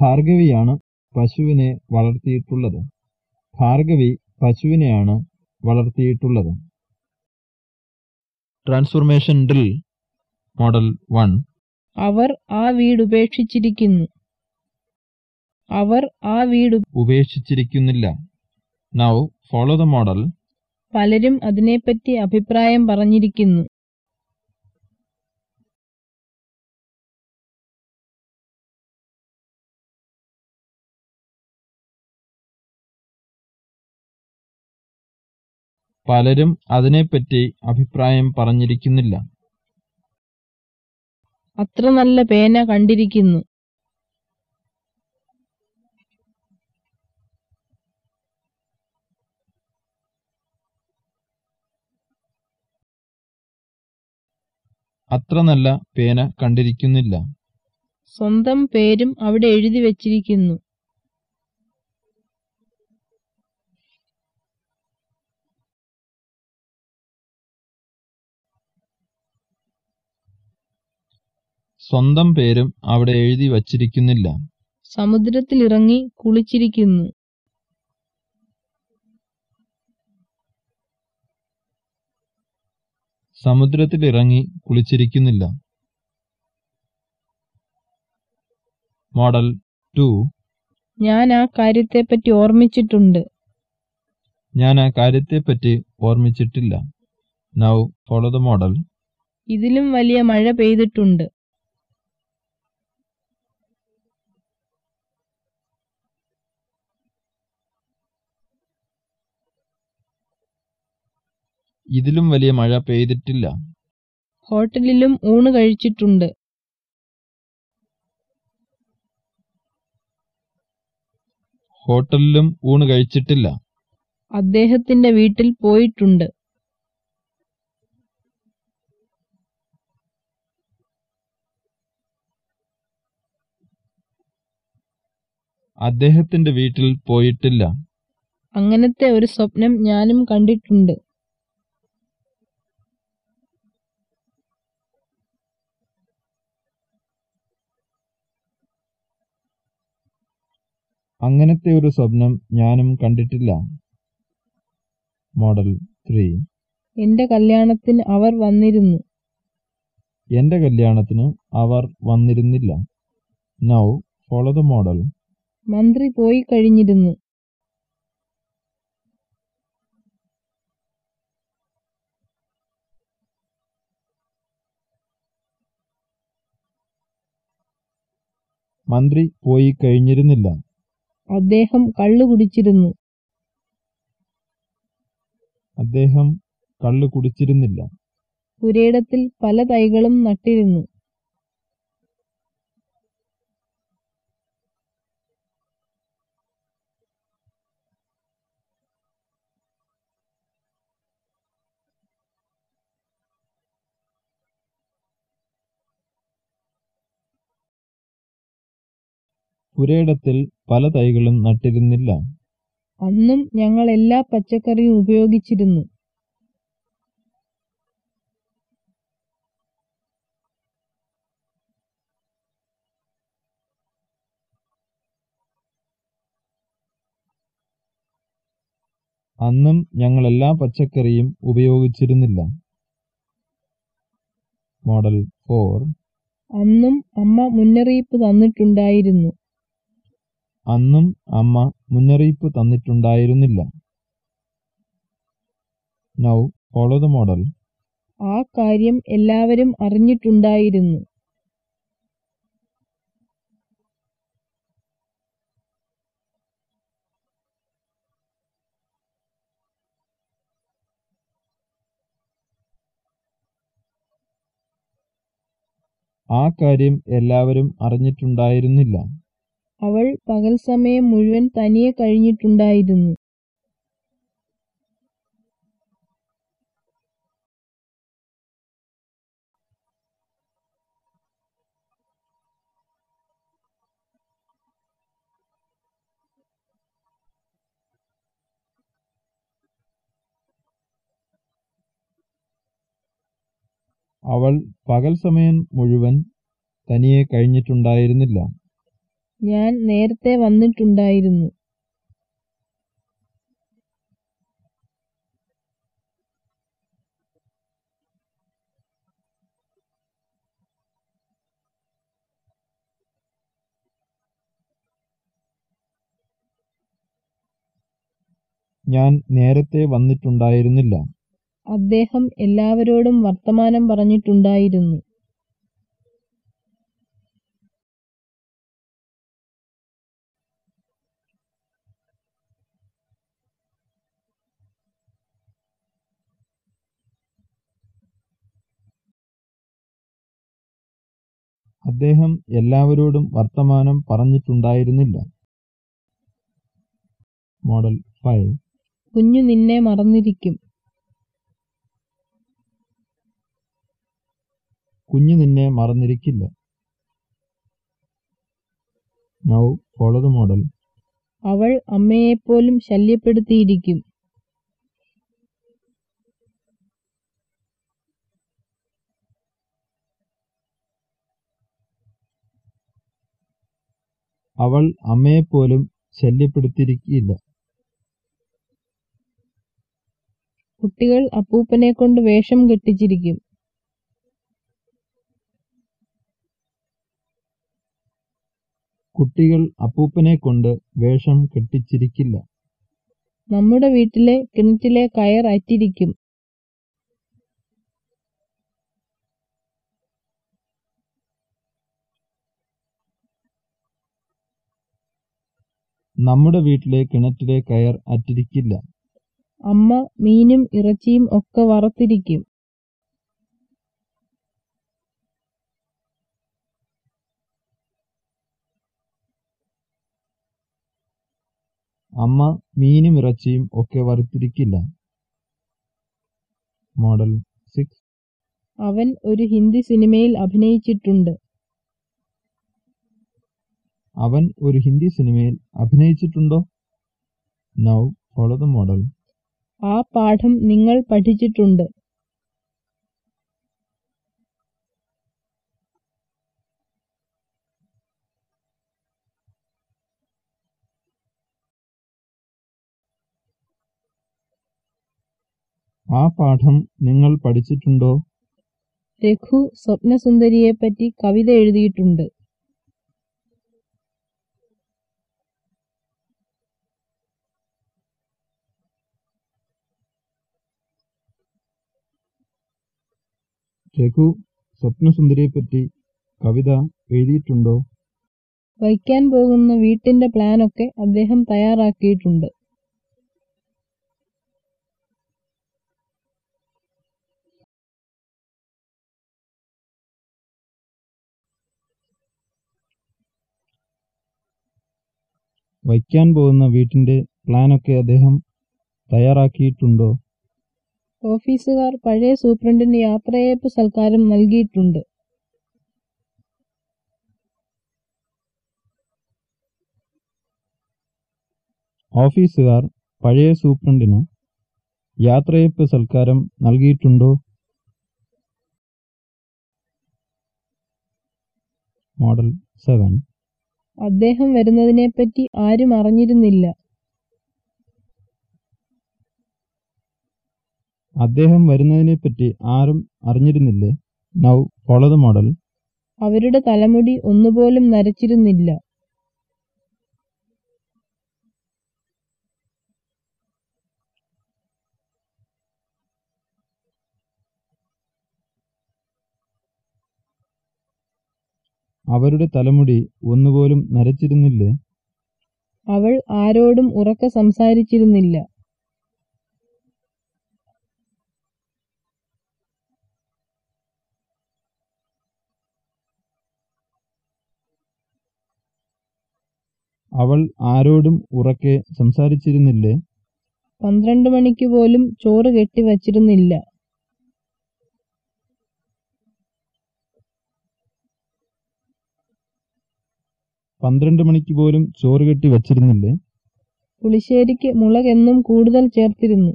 ഭാർഗവിയാണ് പശുവിനെ വളർത്തിയിട്ടുള്ളത്. ഭാർഗവി പശുവിനെയാണ് വളർത്തിയിട്ടുള്ളത്. Transformation drill model one. അവർ ആ വീട് ഉപേക്ഷിച്ചിരിക്കുന്നു. അവർ ആ വീട് ഉപേക്ഷിച്ചിരിക്കുന്നില്ല. നൗ ഫോളോ ദ മോഡൽ പലരും അതിനെപ്പറ്റി അഭിപ്രായം പറഞ്ഞിരിക്കുന്നു. പലരും അതിനെപ്പറ്റി അഭിപ്രായം പറഞ്ഞിരിക്കുന്നില്ല. അത്ര നല്ല പേന കണ്ടിരിക്കുന്നു. അത്ര നല്ല പേന കണ്ടിരിക്കുന്നില്ല. സ്വന്തം പേരും അവിടെ എഴുതി വച്ചിരിക്കുന്നു. സ്വന്തം പേരും അവിടെ എഴുതി വച്ചിരിക്കുന്നില്ല. സമുദ്രത്തിലിറങ്ങി കുളിച്ചിരിക്കുന്നു. സമുദ്രത്തിലിറങ്ങി കുളിച്ചിരിക്കുന്നില്ല. Model to. ഞാൻ ആ കാര്യത്തെപ്പറ്റി ഓർമ്മിച്ചിട്ടുണ്ട്. ഞാൻ ആ കാര്യത്തെപ്പറ്റി ഓർമ്മിച്ചിട്ടില്ല. നൗ ഫോളോ ദ മോഡൽ ഇതിലും വലിയ മഴ പെയ്തിട്ടുണ്ട്. ഇതിലും വലിയ മഴ പെയ്തിട്ടില്ല. ഹോട്ടലിലും ഊണ് കഴിച്ചിട്ടുണ്ട്. ഹോട്ടലിലും ഊണ് കഴിച്ചിട്ടില്ല. അദ്ദേഹത്തിന്റെ വീട്ടിൽ പോയിട്ടുണ്ട്. അദ്ദേഹത്തിന്റെ വീട്ടിൽ പോയിട്ടില്ല. അങ്ങനത്തെ ഒരു സ്വപ്നം ഞാനും കണ്ടിട്ടുണ്ട്. അങ്ങനത്തെ ഒരു സ്വപ്നം ഞാനും കണ്ടിട്ടില്ല. Model three. എന്റെ കല്യാണത്തിന് അവർ വന്നിരുന്നു. എന്റെ കല്യാണത്തിന് അവർ വന്നിരുന്നില്ല. നൗ ഫോളോ ദ മോഡൽ മന്ത്രി പോയി കഴിഞ്ഞിരുന്നു. മന്ത്രി പോയി കഴിഞ്ഞിരുന്നില്ല. അദ്ദേഹം കള്ളു കുടിച്ചിരുന്നു. അദ്ദേഹം കള്ളു കുടിച്ചിരുന്നില്ല. പുരയിടത്തിൽ പല തൈകളും നട്ടിരുന്നു. പുരയിടത്തിൽ പല തൈകളും നട്ടിരുന്നില്ല. അന്നും ഞങ്ങൾ എല്ലാ പച്ചക്കറിയും ഉപയോഗിച്ചിരുന്നു. അന്നും ഞങ്ങൾ എല്ലാ പച്ചക്കറിയും ഉപയോഗിച്ചിരുന്നില്ല. Model four. അന്നും അമ്മ മുന്നറിയിപ്പ് തന്നിട്ടുണ്ടായിരുന്നു. അന്നും അമ്മ മുന്നറിയിപ്പ് തന്നിട്ടുണ്ടായിരുന്നില്ല. നൗ ഫോളോ ദ മോഡൽ ആ കാര്യം എല്ലാവരും അറിഞ്ഞിട്ടുണ്ടായിരുന്നു. ആ കാര്യം എല്ലാവരും അറിഞ്ഞിട്ടുണ്ടായിരുന്നില്ല. അവൾ പകൽ സമയം മുഴുവൻ തനിയെ കഴിഞ്ഞിട്ടുണ്ടായിരുന്നു. അവൾ പകൽ സമയം മുഴുവൻ തനിയെ കഴിഞ്ഞിട്ടുണ്ടായിരുന്നില്ല. ഞാൻ നേരത്തെ വന്നിട്ടുണ്ടായിരുന്നു. ഞാൻ നേരത്തെ വന്നിട്ടുണ്ടായിരുന്നില്ല. അദ്ദേഹം എല്ലാവരോടും വർത്തമാനം പറഞ്ഞിട്ടുണ്ടായിരുന്നു. അദ്ദേഹം എല്ലാവരോടും വർത്തമാനം പറഞ്ഞിട്ടുണ്ടായിരുന്നില്ല. Model five. കുഞ്ഞു നിന്നെ മറന്നിരിക്കും. കുഞ്ഞു നിന്നെ മറന്നിരിക്കില്ല. നൗ ഫോളോ ദ മോഡൽ അവൾ അമ്മയെപ്പോലും ശല്യപ്പെടുത്തിയിരിക്കും. അവൾ അമ്മയെപ്പോലും ശല്യപ്പെടുത്തിയിരിക്കില്ല. കുട്ടികൾ അപ്പൂപ്പനെ കൊണ്ട് വേഷം കെട്ടിച്ചിരിക്കും. കുട്ടികൾ അപ്പൂപ്പനെ കൊണ്ട് വേഷം കെട്ടിച്ചിരിക്കില്ല. നമ്മുടെ വീട്ടിലെ കിണറ്റിലെ കയർ അറ്റിരിക്കും. നമ്മുടെ വീട്ടിലെ കിണറ്റിലെ കയർ അറ്റിരിക്കില്ല. അമ്മ മീനും ഇറച്ചിയും ഒക്കെ വറുത്തിരിക്കും. അമ്മ മീനും ഇറച്ചിയും ഒക്കെ വറുത്തിരിക്കില്ല. Model six. അവൻ ഒരു ഹിന്ദി സിനിമയിൽ അഭിനയിച്ചിട്ടുണ്ട്. അവൻ ഒരു ഹിന്ദി സിനിമയിൽ അഭിനയിച്ചിട്ടുണ്ടോ? നൗ ഫോളോ ദ മോഡൽ ആ പാഠം നിങ്ങൾ പഠിച്ചിട്ടുണ്ട്. ആ പാഠം നിങ്ങൾ പഠിച്ചിട്ടുണ്ടോ? രഘു സ്വപ്നസുന്ദരിയെപ്പറ്റി കവിത എഴുതിയിട്ടുണ്ട്. രഘു സ്വപ്നസുന്ദരിയെപ്പറ്റി കവിത എഴുതിയിട്ടുണ്ടോ? വയ്ക്കാൻ പോകുന്ന വീട്ടിന്റെ പ്ലാനൊക്കെ അദ്ദേഹം തയ്യാറാക്കിയിട്ടുണ്ട്. വയ്ക്കാൻ പോകുന്ന വീട്ടിന്റെ പ്ലാനൊക്കെ അദ്ദേഹം തയ്യാറാക്കിയിട്ടുണ്ടോ? ഓഫീസുകാർ പഴയ സൂപ്രണ്ടിന് യാത്രയയപ്പ് സൽക്കാരം നൽകിയിട്ടുണ്ട്. ഓഫീസുകാർ പഴയ സൂപ്രണ്ടിന് യാത്രയപ്പ് സൽക്കാരം നൽകിയിട്ടുണ്ടോ? Model seven. അദ്ദേഹം വരുന്നതിനെപ്പറ്റി ആരും അറിഞ്ഞിരുന്നില്ല. അദ്ദേഹം വരുന്നതിനെപ്പറ്റി ആരും അറിഞ്ഞിരുന്നില്ലേ? നൗ ഫോളോ ദ മോഡൽ അവരുടെ തലമുടി ഒന്നുപോലും നരച്ചിരുന്നില്ല. അവരുടെ തലമുടി ഒന്നുപോലും നരച്ചിരുന്നില്ലേ? അവൾ ആരോടും ഉറക്ക സംസാരിച്ചിരുന്നില്ല. അവൾ ആരോടും ഉറക്കെ സംസാരിച്ചിരുന്നില്ലേ? പന്ത്രണ്ട് മണിക്ക് പോലും ചോറ് കെട്ടിവച്ചിരുന്നില്ല പന്ത്രണ്ട് മണിക്ക് പോലും ചോറ് കെട്ടി വച്ചിരുന്നില്ലേ? പുളിശ്ശേരിക്ക് മുളകെന്നും കൂടുതൽ ചേർത്തിരുന്നു.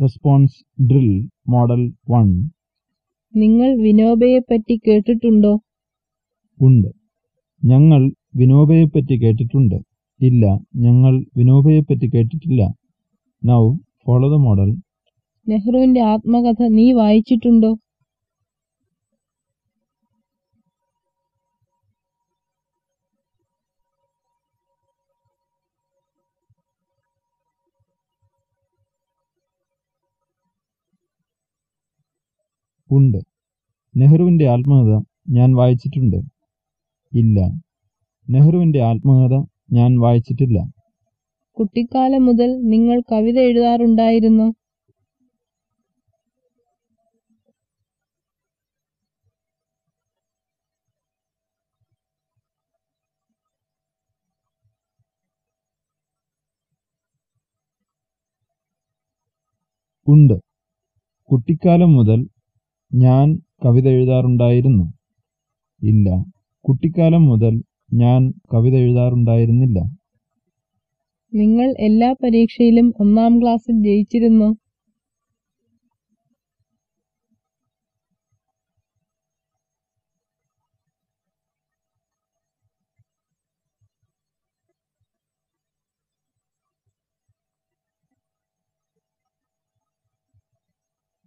റെസ്പോൺസ് ഡ്രിൽ മോഡൽ വൺ നിങ്ങൾ വിനോബയെ പറ്റി കേട്ടിട്ടുണ്ടോ? ഉണ്ട്. ഞങ്ങൾ വിനോബയെ പറ്റി കേട്ടിട്ടുണ്ട്. ഇല്ല ഞങ്ങൾ വിനോബയെ പറ്റി കേട്ടിട്ടില്ല. നൗ ഫോളോ ദ മോഡൽ നെഹ്റുവിന്റെ ആത്മകഥ നീ വായിച്ചിട്ടുണ്ടോ? ഉണ്ട്. നെഹ്റുവിന്റെ ആത്മകഥ ഞാൻ വായിച്ചിട്ടുണ്ട്. ഇല്ല. നെഹ്റുവിന്റെ ആത്മകഥ ഞാൻ വായിച്ചിട്ടില്ല. കുട്ടിക്കാലം മുതൽ നിങ്ങൾ കവിത എഴുതാറുണ്ടായിരുന്നു? ഉണ്ട്. കുട്ടിക്കാലം മുതൽ ഞാൻ കവിത എഴുതാറുണ്ടായിരുന്നു. ഇല്ല. കുട്ടിക്കാലം മുതൽ ഞാൻ കവിത എഴുതാറുണ്ടായിരുന്നില്ല. നിങ്ങൾ എല്ലാ പരീക്ഷയിലും ഒന്നാം ക്ലാസ്സിൽ ജയിച്ചിരുന്നു?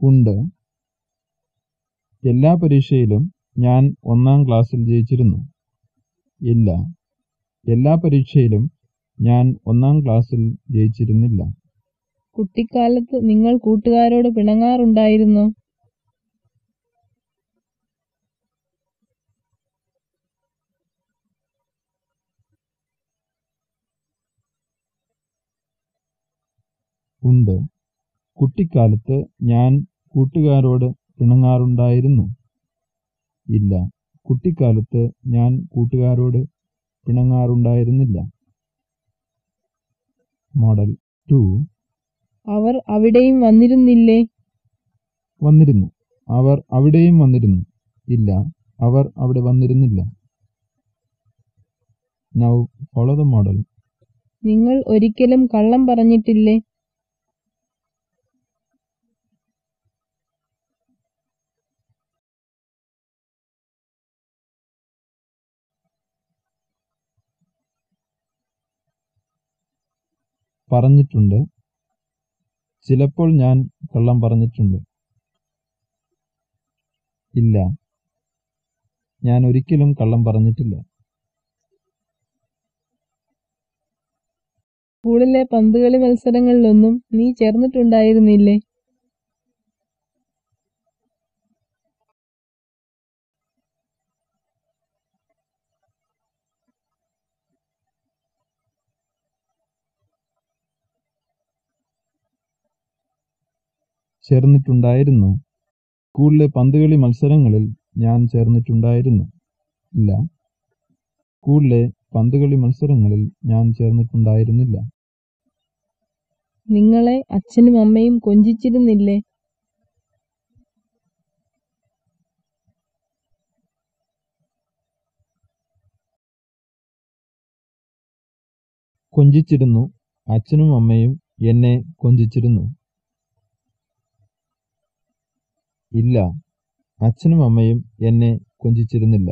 ഉണ്ട്. എല്ലാ പരീക്ഷയിലും ഞാൻ ഒന്നാം ക്ലാസ്സിൽ ജയിച്ചിരുന്നു. ഇല്ല. എല്ലാ പരീക്ഷയിലും ഞാൻ ഒന്നാം ക്ലാസ്സിൽ ജയിച്ചിരുന്നില്ല. കുട്ടിക്കാലത്ത് നിങ്ങൾ കൂട്ടുകാരോട് പിണങ്ങാറുണ്ടായിരുന്നോ? ഉണ്ട്. കുട്ടിക്കാലത്ത് ഞാൻ കൂട്ടുകാരോട് പിണങ്ങാറുണ്ടായിരുന്നു. ഇല്ല കുട്ടിക്കാലത്ത് ഞാൻ കൂട്ടുകാരോട് പിണങ്ങാറുണ്ടായിരുന്നില്ല. Model to. അവർ അവിടെയും വന്നിരുന്നില്ലേ? വന്നിരുന്നു. അവർ അവിടെയും വന്നിരുന്നു. ഇല്ല അവർ അവിടെ വന്നിരുന്നില്ല. നൗ ഫോളോ ദ മോഡൽ നിങ്ങൾ ഒരിക്കലും കള്ളം പറഞ്ഞിട്ടില്ലേ? പറഞ്ഞിട്ടുണ്ട്. ചിലപ്പോൾ ഞാൻ കള്ളം പറഞ്ഞിട്ടുണ്ട്. ഇല്ല. ഞാൻ ഒരിക്കലും കള്ളം പറഞ്ഞിട്ടില്ല. സ്കൂളിലെ പന്തുകളി മത്സരങ്ങളിലൊന്നും നീ ചേർന്നിട്ടുണ്ടായിരുന്നില്ലേ? ചേർന്നിട്ടുണ്ടായിരുന്നു. സ്കൂളിലെ പന്തുകളി മത്സരങ്ങളിൽ ഞാൻ ചേർന്നിട്ടുണ്ടായിരുന്നു. ഇല്ല. സ്കൂളിലെ പന്തുകളി മത്സരങ്ങളിൽ ഞാൻ ചേർന്നിട്ടുണ്ടായിരുന്നില്ല. നിങ്ങളെ അച്ഛനും അമ്മയും കൊഞ്ചിച്ചിരുന്നില്ലേ? കൊഞ്ചിച്ചിരുന്നു. അച്ഛനും അമ്മയും എന്നെ കൊഞ്ചിച്ചിരുന്നു. ഇല്ല. അച്ഛനും അമ്മയും എന്നെ കൊഞ്ചിച്ചിരുന്നില്ല.